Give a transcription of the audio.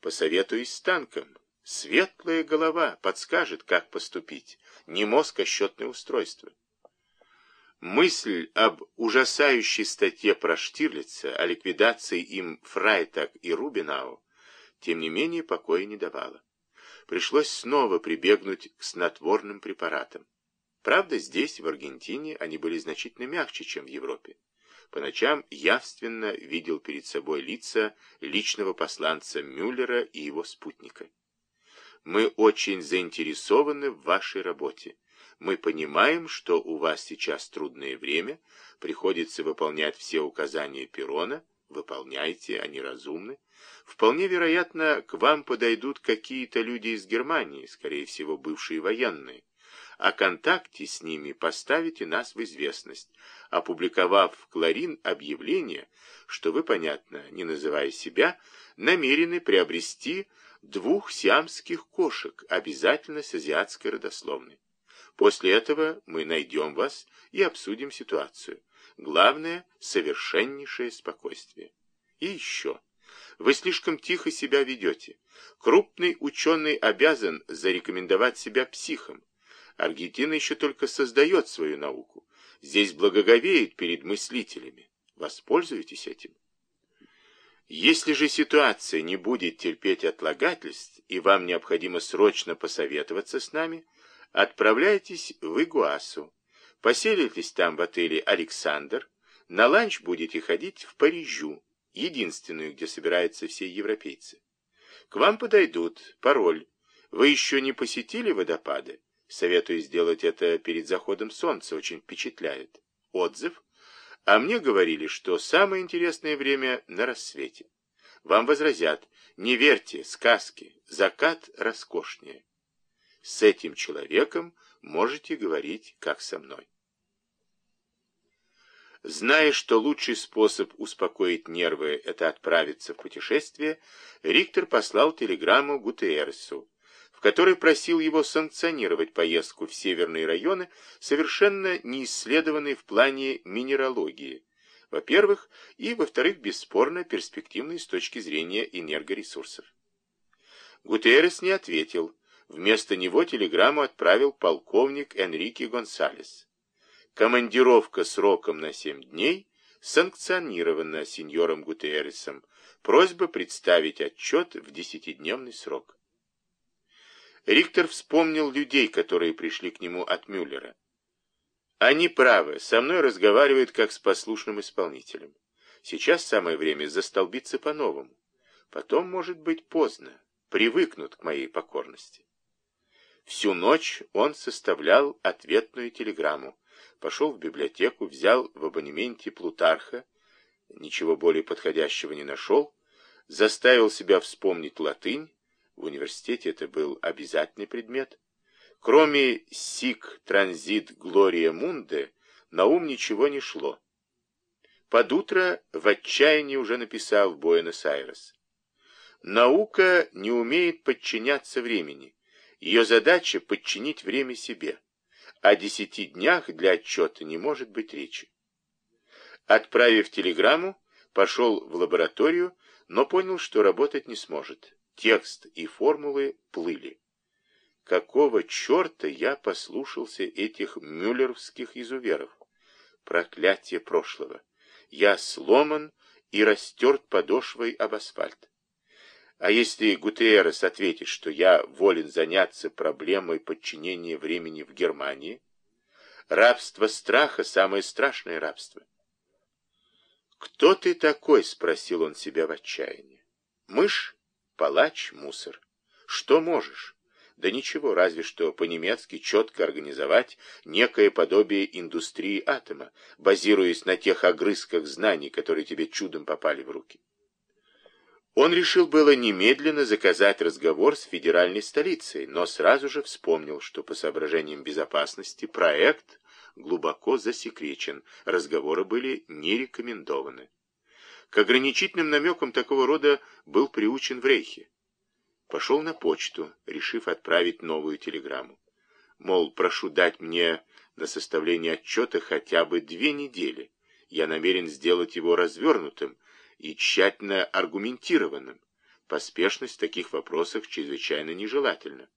Посоветуюсь с танком. Светлая голова подскажет, как поступить. Не мозг, а счетное устройство. Мысль об ужасающей статье про Штирлица, о ликвидации им Фрайтак и Рубинау, тем не менее покоя не давала. Пришлось снова прибегнуть к снотворным препаратам. Правда, здесь, в Аргентине, они были значительно мягче, чем в Европе. По ночам явственно видел перед собой лица личного посланца Мюллера и его спутника. «Мы очень заинтересованы в вашей работе. Мы понимаем, что у вас сейчас трудное время, приходится выполнять все указания Перона, выполняйте, они разумны. Вполне вероятно, к вам подойдут какие-то люди из Германии, скорее всего, бывшие военные. О контакте с ними поставите нас в известность, опубликовав в Кларин объявление, что вы, понятно, не называя себя, намерены приобрести двух сиамских кошек, обязательно с азиатской родословной. После этого мы найдем вас и обсудим ситуацию. Главное — совершеннейшее спокойствие. И еще. Вы слишком тихо себя ведете. Крупный ученый обязан зарекомендовать себя психом. Аргентина еще только создает свою науку. Здесь благоговеет перед мыслителями. Воспользуйтесь этим. Если же ситуация не будет терпеть отлагательств, и вам необходимо срочно посоветоваться с нами, Отправляйтесь в Игуасу, поселитесь там в отеле «Александр», на ланч будете ходить в Парижу, единственную, где собираются все европейцы. К вам подойдут, пароль. Вы еще не посетили водопады? Советую сделать это перед заходом солнца, очень впечатляет. Отзыв. А мне говорили, что самое интересное время на рассвете. Вам возразят, не верьте, сказки, закат роскошнее. С этим человеком можете говорить, как со мной. Зная, что лучший способ успокоить нервы – это отправиться в путешествие, Риктор послал телеграмму Гутерресу, в которой просил его санкционировать поездку в северные районы, совершенно не исследованные в плане минералогии, во-первых, и, во-вторых, бесспорно перспективные с точки зрения энергоресурсов. Гутеррес не ответил, Вместо него телеграмму отправил полковник Энрике Гонсалес. Командировка сроком на семь дней санкционирована сеньором Гутерресом. Просьба представить отчет в десятидневный срок. Риктор вспомнил людей, которые пришли к нему от Мюллера. Они правы, со мной разговаривают как с послушным исполнителем. Сейчас самое время застолбиться по-новому. Потом, может быть, поздно. Привыкнут к моей покорности. Всю ночь он составлял ответную телеграмму. Пошел в библиотеку, взял в абонементе Плутарха, ничего более подходящего не нашел, заставил себя вспомнить латынь, в университете это был обязательный предмет. Кроме «Сик транзит Глория Мунде» на ум ничего не шло. Под утро в отчаянии уже написал Буэнос-Айрес. Наука не умеет подчиняться времени. Ее задача — подчинить время себе. О десяти днях для отчета не может быть речи. Отправив телеграмму, пошел в лабораторию, но понял, что работать не сможет. Текст и формулы плыли. Какого черта я послушался этих мюллеровских изуверов? Проклятие прошлого. Я сломан и растерт подошвой об асфальт. А если Гутеррес ответит, что я волен заняться проблемой подчинения времени в Германии, рабство страха – самое страшное рабство. «Кто ты такой?» – спросил он себя в отчаянии. «Мышь, палач, мусор. Что можешь?» Да ничего, разве что по-немецки четко организовать некое подобие индустрии атома, базируясь на тех огрызках знаний, которые тебе чудом попали в руки. Он решил было немедленно заказать разговор с федеральной столицей, но сразу же вспомнил, что по соображениям безопасности проект глубоко засекречен, разговоры были не рекомендованы. К ограничительным намекам такого рода был приучен в Рейхе. Пошел на почту, решив отправить новую телеграмму. Мол, прошу дать мне на составление отчета хотя бы две недели. Я намерен сделать его развернутым, и тщательно аргументированным. Поспешность в таких вопросах чрезвычайно нежелательна.